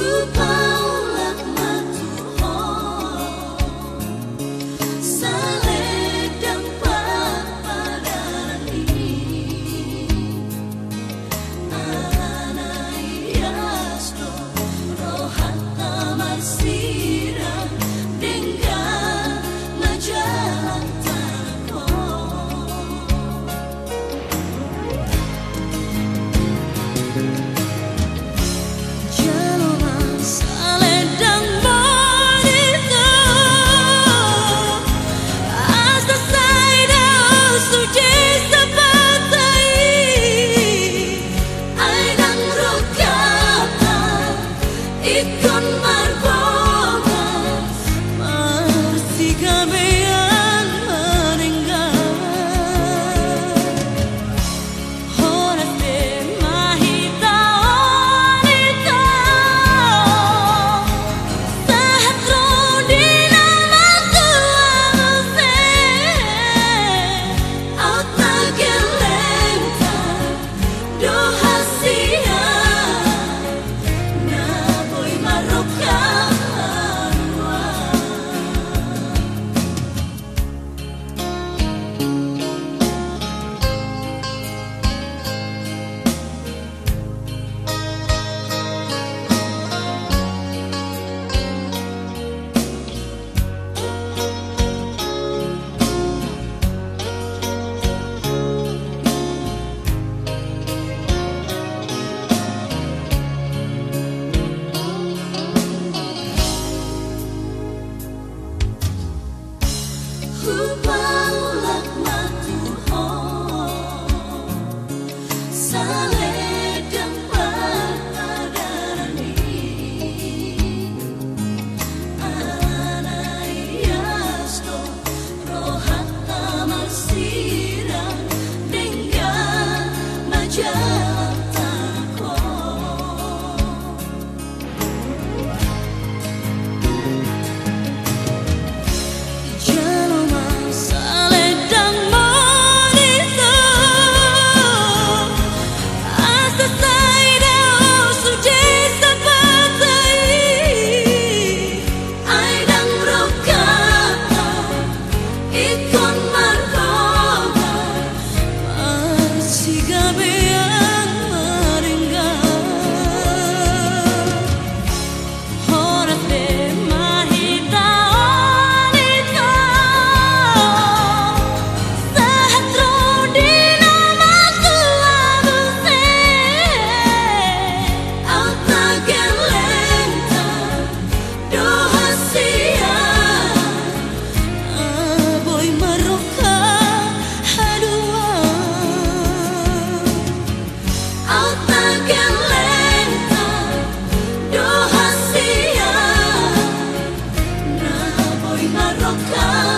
Ooh. It's on come.